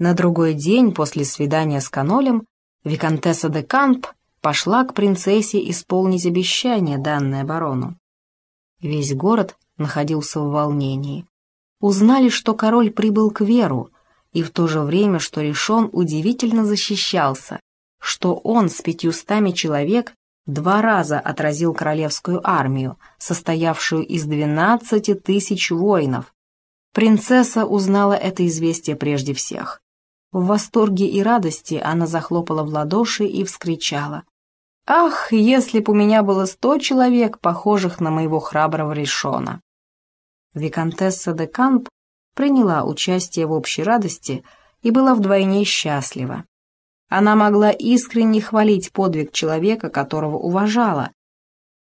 На другой день после свидания с Канолем Викантесса де Камп пошла к принцессе исполнить обещание, данное барону. Весь город находился в волнении. Узнали, что король прибыл к Веру, и в то же время, что решен удивительно защищался, что он с пятьюстами человек два раза отразил королевскую армию, состоявшую из двенадцати тысяч воинов. Принцесса узнала это известие прежде всех. В восторге и радости она захлопала в ладоши и вскричала. «Ах, если б у меня было сто человек, похожих на моего храброго Решона!» Викантесса де Камп приняла участие в общей радости и была вдвойне счастлива. Она могла искренне хвалить подвиг человека, которого уважала,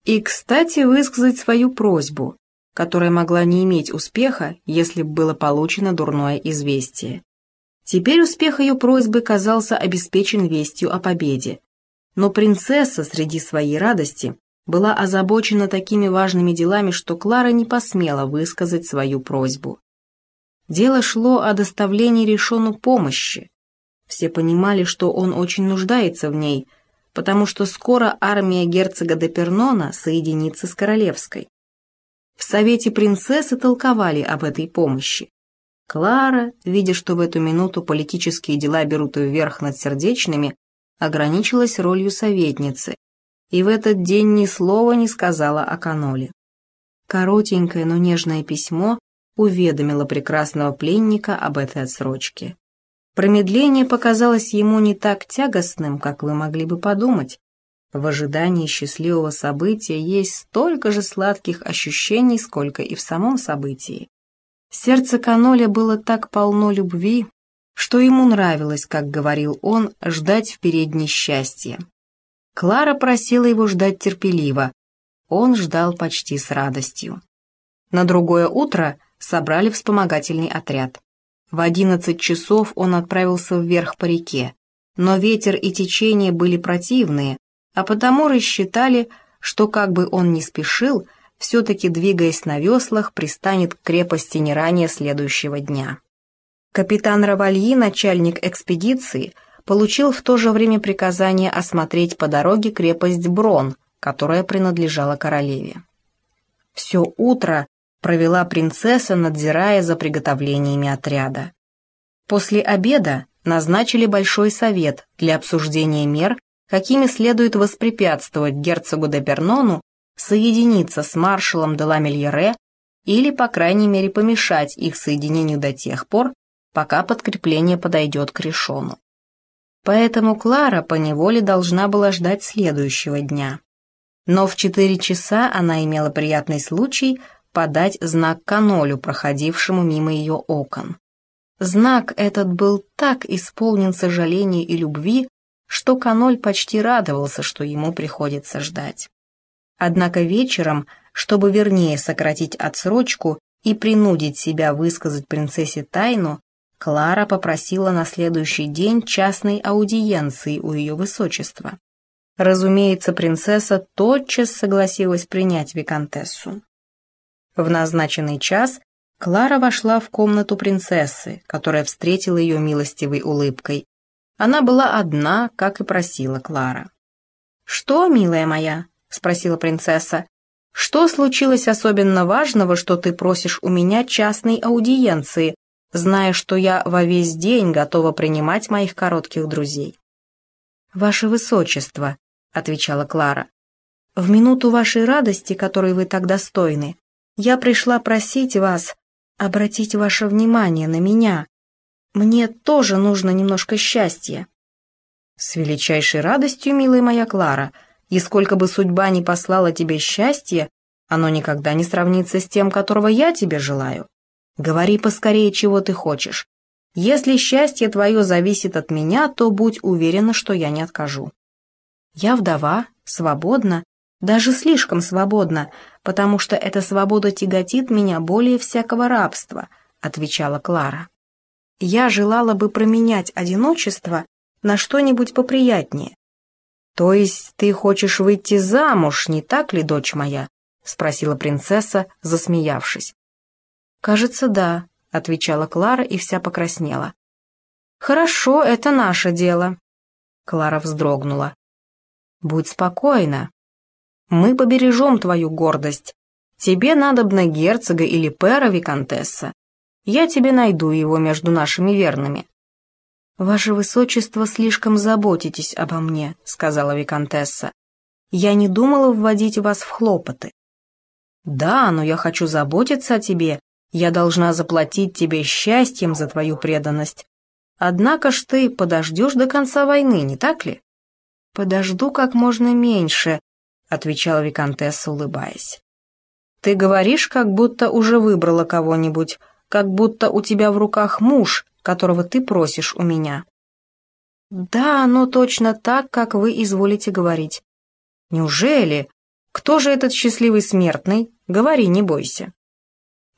и, кстати, высказать свою просьбу, которая могла не иметь успеха, если бы было получено дурное известие. Теперь успех ее просьбы казался обеспечен вестью о победе. Но принцесса среди своей радости была озабочена такими важными делами, что Клара не посмела высказать свою просьбу. Дело шло о доставлении решену помощи. Все понимали, что он очень нуждается в ней, потому что скоро армия герцога де Пернона соединится с королевской. В совете принцессы толковали об этой помощи. Клара, видя, что в эту минуту политические дела берут вверх над сердечными, ограничилась ролью советницы и в этот день ни слова не сказала о каноле. Коротенькое, но нежное письмо уведомило прекрасного пленника об этой отсрочке. Промедление показалось ему не так тягостным, как вы могли бы подумать. В ожидании счастливого события есть столько же сладких ощущений, сколько и в самом событии. Сердце Каноля было так полно любви, что ему нравилось, как говорил он, ждать в передней счастья. Клара просила его ждать терпеливо. Он ждал почти с радостью. На другое утро собрали вспомогательный отряд. В одиннадцать часов он отправился вверх по реке, но ветер и течение были противные, а потому рассчитали, что как бы он ни спешил, все-таки, двигаясь на веслах, пристанет к крепости не ранее следующего дня. Капитан Равальи, начальник экспедиции, получил в то же время приказание осмотреть по дороге крепость Брон, которая принадлежала королеве. Все утро провела принцесса, надзирая за приготовлениями отряда. После обеда назначили большой совет для обсуждения мер, какими следует воспрепятствовать герцогу де Пернону соединиться с маршалом де Ламельере или, по крайней мере, помешать их соединению до тех пор, пока подкрепление подойдет к решону. Поэтому Клара поневоле должна была ждать следующего дня. Но в четыре часа она имела приятный случай подать знак канолю, проходившему мимо ее окон. Знак этот был так исполнен сожаления и любви, что каноль почти радовался, что ему приходится ждать. Однако вечером, чтобы вернее сократить отсрочку и принудить себя высказать принцессе тайну, Клара попросила на следующий день частной аудиенции у ее высочества. Разумеется, принцесса тотчас согласилась принять виконтессу. В назначенный час Клара вошла в комнату принцессы, которая встретила ее милостивой улыбкой. Она была одна, как и просила Клара. «Что, милая моя?» — спросила принцесса. «Что случилось особенно важного, что ты просишь у меня частной аудиенции, зная, что я во весь день готова принимать моих коротких друзей?» «Ваше Высочество», — отвечала Клара, — «в минуту вашей радости, которой вы так достойны, я пришла просить вас обратить ваше внимание на меня. Мне тоже нужно немножко счастья». «С величайшей радостью, милая моя Клара», — и сколько бы судьба ни послала тебе счастье, оно никогда не сравнится с тем, которого я тебе желаю. Говори поскорее, чего ты хочешь. Если счастье твое зависит от меня, то будь уверена, что я не откажу. Я вдова, свободна, даже слишком свободна, потому что эта свобода тяготит меня более всякого рабства, отвечала Клара. Я желала бы променять одиночество на что-нибудь поприятнее, «То есть ты хочешь выйти замуж, не так ли, дочь моя?» — спросила принцесса, засмеявшись. «Кажется, да», — отвечала Клара и вся покраснела. «Хорошо, это наше дело». Клара вздрогнула. «Будь спокойна. Мы побережем твою гордость. Тебе надобно герцога или пера виконтесса. Я тебе найду его между нашими верными». «Ваше высочество слишком заботитесь обо мне», — сказала виконтесса. «Я не думала вводить вас в хлопоты». «Да, но я хочу заботиться о тебе. Я должна заплатить тебе счастьем за твою преданность. Однако ж ты подождешь до конца войны, не так ли? Подожду как можно меньше, отвечала виконтесса, улыбаясь. Ты говоришь, как будто уже выбрала кого-нибудь, как будто у тебя в руках муж, которого ты просишь у меня. Да, но точно так, как вы изволите говорить. Неужели? Кто же этот счастливый смертный? Говори, не бойся.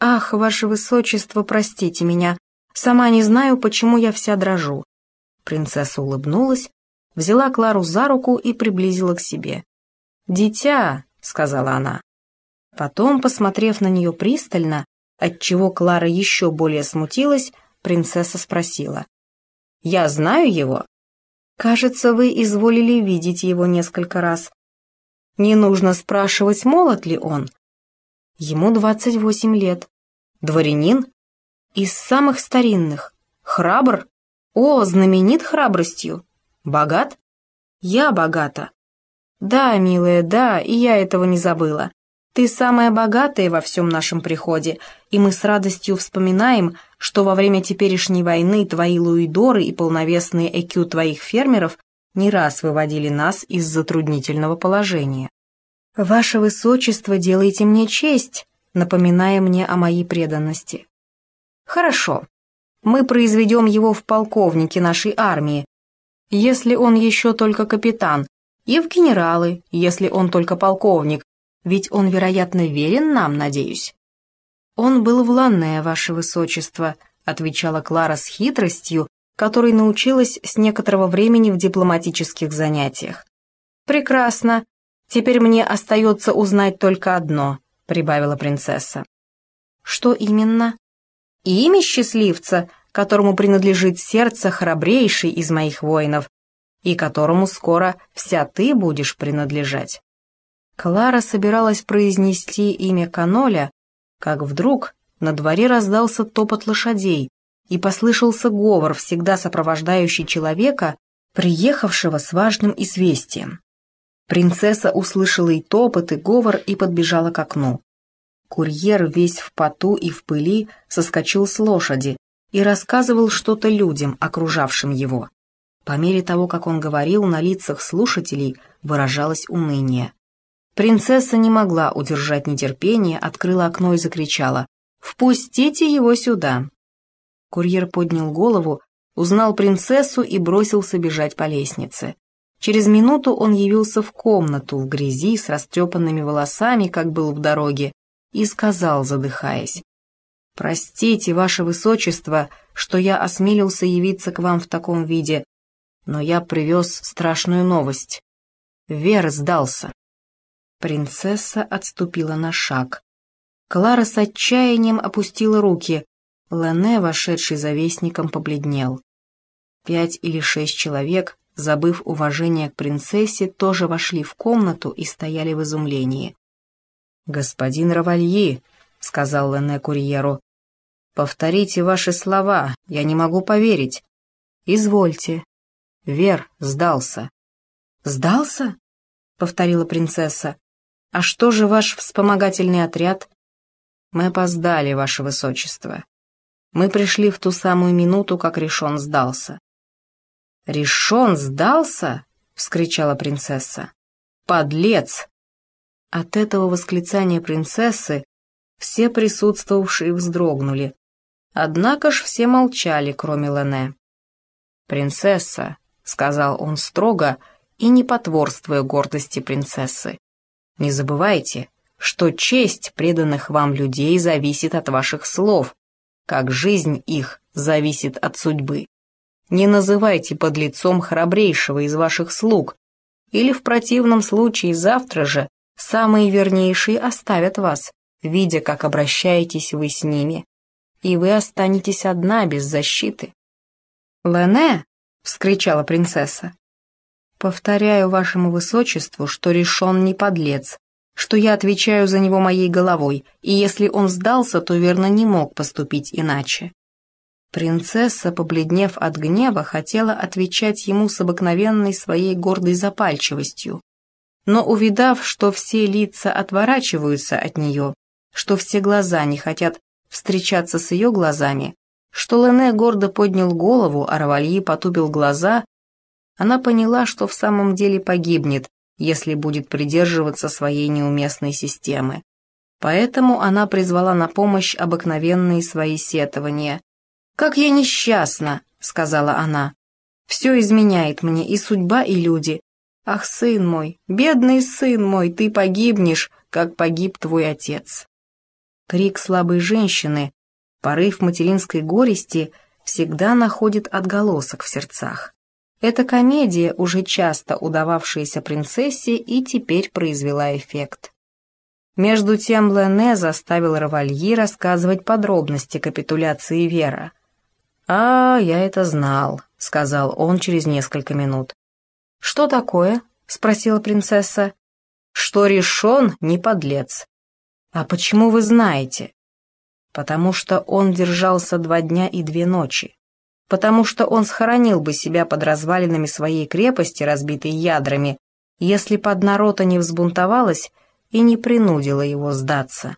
Ах, ваше высочество, простите меня, Сама не знаю, почему я вся дрожу». Принцесса улыбнулась, взяла Клару за руку и приблизила к себе. «Дитя», — сказала она. Потом, посмотрев на нее пристально, отчего Клара еще более смутилась, принцесса спросила. «Я знаю его?» «Кажется, вы изволили видеть его несколько раз. Не нужно спрашивать, молод ли он?» «Ему двадцать восемь лет. Дворянин?» Из самых старинных. Храбр? О, знаменит храбростью. Богат? Я богата. Да, милая, да, и я этого не забыла. Ты самая богатая во всем нашем приходе, и мы с радостью вспоминаем, что во время теперешней войны твои луидоры и полновесные ЭКЮ твоих фермеров не раз выводили нас из затруднительного положения. Ваше Высочество, делайте мне честь, напоминая мне о моей преданности. Хорошо, мы произведем его в полковнике нашей армии, если он еще только капитан, и в генералы, если он только полковник, ведь он, вероятно, верен нам, надеюсь. Он был в Ланне, ваше высочество, отвечала Клара с хитростью, которой научилась с некоторого времени в дипломатических занятиях. «Прекрасно. Теперь мне остается узнать только одно», — прибавила принцесса. «Что именно?» имя счастливца, которому принадлежит сердце храбрейший из моих воинов, и которому скоро вся ты будешь принадлежать. Клара собиралась произнести имя Каноля, как вдруг на дворе раздался топот лошадей, и послышался говор, всегда сопровождающий человека, приехавшего с важным известием. Принцесса услышала и топот, и говор, и подбежала к окну. Курьер весь в поту и в пыли соскочил с лошади и рассказывал что-то людям, окружавшим его. По мере того, как он говорил, на лицах слушателей выражалось уныние. Принцесса не могла удержать нетерпение, открыла окно и закричала «Впустите его сюда!». Курьер поднял голову, узнал принцессу и бросился бежать по лестнице. Через минуту он явился в комнату в грязи с растрепанными волосами, как был в дороге, и сказал, задыхаясь, «Простите, ваше высочество, что я осмелился явиться к вам в таком виде, но я привез страшную новость. Вер сдался». Принцесса отступила на шаг. Клара с отчаянием опустила руки. Лене, вошедший за вестником, побледнел. Пять или шесть человек, забыв уважение к принцессе, тоже вошли в комнату и стояли в изумлении. «Господин Равальи», — сказал Лене курьеру, — «повторите ваши слова, я не могу поверить». «Извольте». Вер сдался. «Сдался?» — повторила принцесса. «А что же ваш вспомогательный отряд?» «Мы опоздали, ваше высочество. Мы пришли в ту самую минуту, как Решон сдался». «Решон сдался?» — вскричала принцесса. «Подлец! От этого восклицания принцессы все присутствовавшие вздрогнули. Однако ж все молчали, кроме Лене. «Принцесса», — сказал он строго и не потворствуя гордости принцессы, — «не забывайте, что честь преданных вам людей зависит от ваших слов, как жизнь их зависит от судьбы. Не называйте под лицом храбрейшего из ваших слуг, или в противном случае завтра же Самые вернейшие оставят вас, видя, как обращаетесь вы с ними, и вы останетесь одна без защиты. «Лене!» — вскричала принцесса. «Повторяю вашему высочеству, что решен не подлец, что я отвечаю за него моей головой, и если он сдался, то верно не мог поступить иначе». Принцесса, побледнев от гнева, хотела отвечать ему с обыкновенной своей гордой запальчивостью. Но увидав, что все лица отворачиваются от нее, что все глаза не хотят встречаться с ее глазами, что Лене гордо поднял голову, а Равальи потупил глаза, она поняла, что в самом деле погибнет, если будет придерживаться своей неуместной системы. Поэтому она призвала на помощь обыкновенные свои сетования. «Как я несчастна!» — сказала она. «Все изменяет мне, и судьба, и люди. Ах, сын мой, бедный сын мой, ты погибнешь, как погиб твой отец». Крик слабой женщины, порыв материнской горести всегда находит отголосок в сердцах. Эта комедия, уже часто удававшаяся принцессе, и теперь произвела эффект. Между тем Лене заставил Равальи рассказывать подробности капитуляции Вера. «А, я это знал», — сказал он через несколько минут. «Что такое?» — спросила принцесса. «Что решен, не подлец». «А почему вы знаете?» «Потому что он держался два дня и две ночи. Потому что он схоронил бы себя под развалинами своей крепости, разбитой ядрами, если под народа не взбунтовалась и не принудила его сдаться».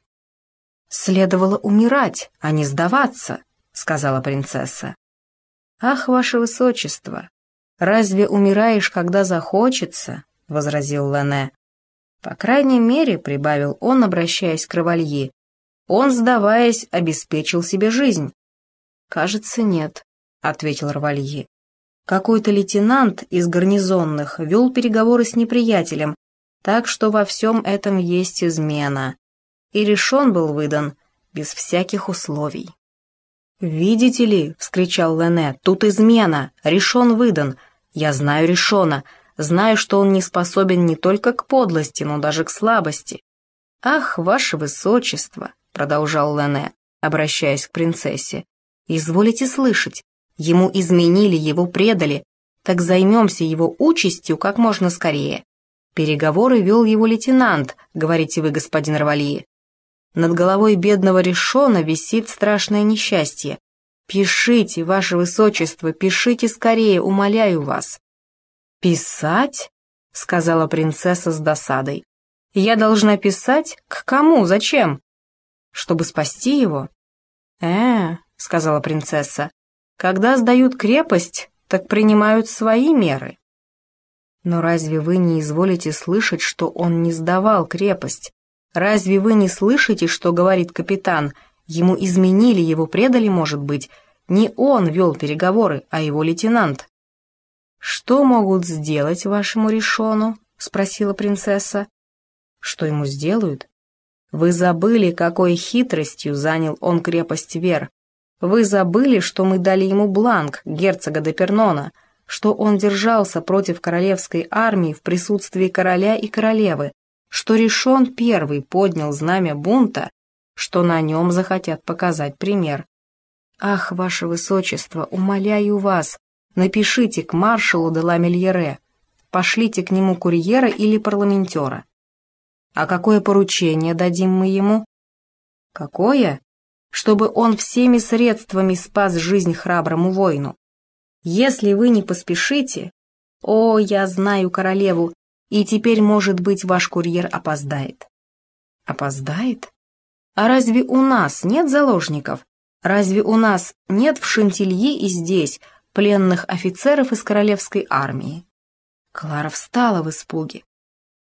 «Следовало умирать, а не сдаваться», — сказала принцесса. «Ах, ваше высочество, «Разве умираешь, когда захочется?» — возразил Лене. «По крайней мере», — прибавил он, обращаясь к Равальи, «он, сдаваясь, обеспечил себе жизнь». «Кажется, нет», — ответил Равальи. «Какой-то лейтенант из гарнизонных вел переговоры с неприятелем, так что во всем этом есть измена. И решен был выдан без всяких условий». «Видите ли», — вскричал Лене, — «тут измена, решен выдан. Я знаю решена, знаю, что он не способен не только к подлости, но даже к слабости». «Ах, ваше высочество», — продолжал Лене, обращаясь к принцессе, — «изволите слышать, ему изменили, его предали, так займемся его участью как можно скорее. Переговоры вел его лейтенант, говорите вы, господин Равальи. Над головой бедного Решона висит страшное несчастье. Пишите, ваше высочество, пишите скорее, умоляю вас. Писать? сказала принцесса с досадой. Я должна писать? К кому? Зачем? Чтобы спасти его? Э, сказала принцесса, когда сдают крепость, так принимают свои меры. Но разве вы не изволите слышать, что он не сдавал крепость? Разве вы не слышите, что говорит капитан? Ему изменили, его предали, может быть. Не он вел переговоры, а его лейтенант. «Что могут сделать вашему решону?» — спросила принцесса. «Что ему сделают?» «Вы забыли, какой хитростью занял он крепость Вер. Вы забыли, что мы дали ему бланк, герцога де Пернона, что он держался против королевской армии в присутствии короля и королевы, что решен первый поднял знамя бунта, что на нем захотят показать пример. Ах, ваше высочество, умоляю вас, напишите к маршалу де ла Мельере, пошлите к нему курьера или парламентера. А какое поручение дадим мы ему? Какое? Чтобы он всеми средствами спас жизнь храброму воину. Если вы не поспешите, о, я знаю королеву, и теперь, может быть, ваш курьер опоздает. Опоздает? А разве у нас нет заложников? Разве у нас нет в Шантилье и здесь пленных офицеров из королевской армии? Клара встала в испуге.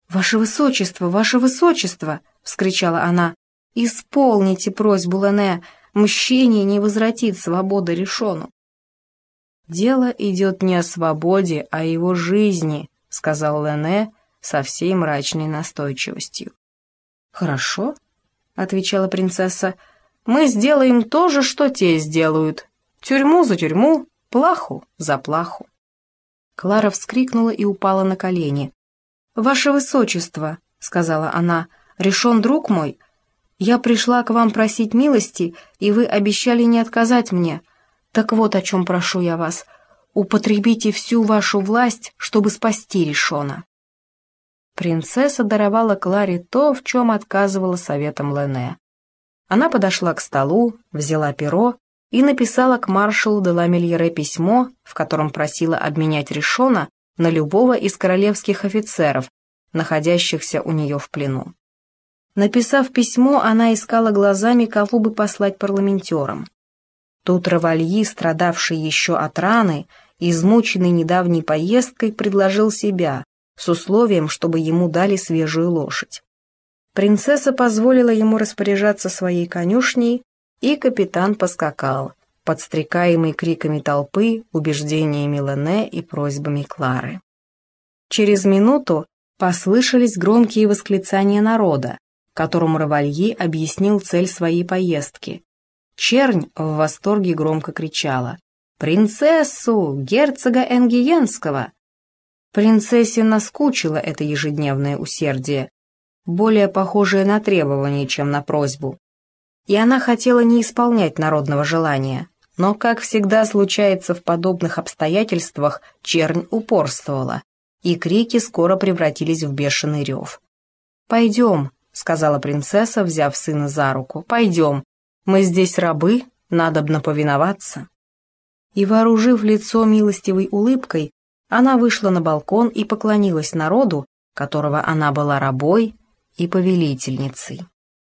«Ваше высочество, ваше высочество!» — вскричала она. «Исполните просьбу Лене, мщение не возвратит свобода решену». «Дело идет не о свободе, а о его жизни», — сказал Лене со всей мрачной настойчивостью. «Хорошо», — отвечала принцесса, — «мы сделаем то же, что те сделают. Тюрьму за тюрьму, плаху за плаху». Клара вскрикнула и упала на колени. «Ваше высочество», — сказала она, — «решен друг мой. Я пришла к вам просить милости, и вы обещали не отказать мне. Так вот о чем прошу я вас. употребите всю вашу власть, чтобы спасти Ришона». Принцесса даровала Кларе то, в чем отказывала советом Лене. Она подошла к столу, взяла перо и написала к маршалу де Ламельере письмо, в котором просила обменять Ришона на любого из королевских офицеров, находящихся у нее в плену. Написав письмо, она искала глазами, кого бы послать парламентерам. Тут Равальи, страдавший еще от раны, измученный недавней поездкой, предложил себя, с условием, чтобы ему дали свежую лошадь. Принцесса позволила ему распоряжаться своей конюшней, и капитан поскакал, подстрекаемый криками толпы, убеждениями Лене и просьбами Клары. Через минуту послышались громкие восклицания народа, которому Равальи объяснил цель своей поездки. Чернь в восторге громко кричала «Принцессу! Герцога Энгиенского!» Принцессе наскучило это ежедневное усердие, более похожее на требование, чем на просьбу. И она хотела не исполнять народного желания, но, как всегда случается в подобных обстоятельствах, чернь упорствовала, и крики скоро превратились в бешеный рев. «Пойдем», — сказала принцесса, взяв сына за руку, — «пойдем. Мы здесь рабы, надобно повиноваться». И, вооружив лицо милостивой улыбкой, она вышла на балкон и поклонилась народу, которого она была рабой и повелительницей.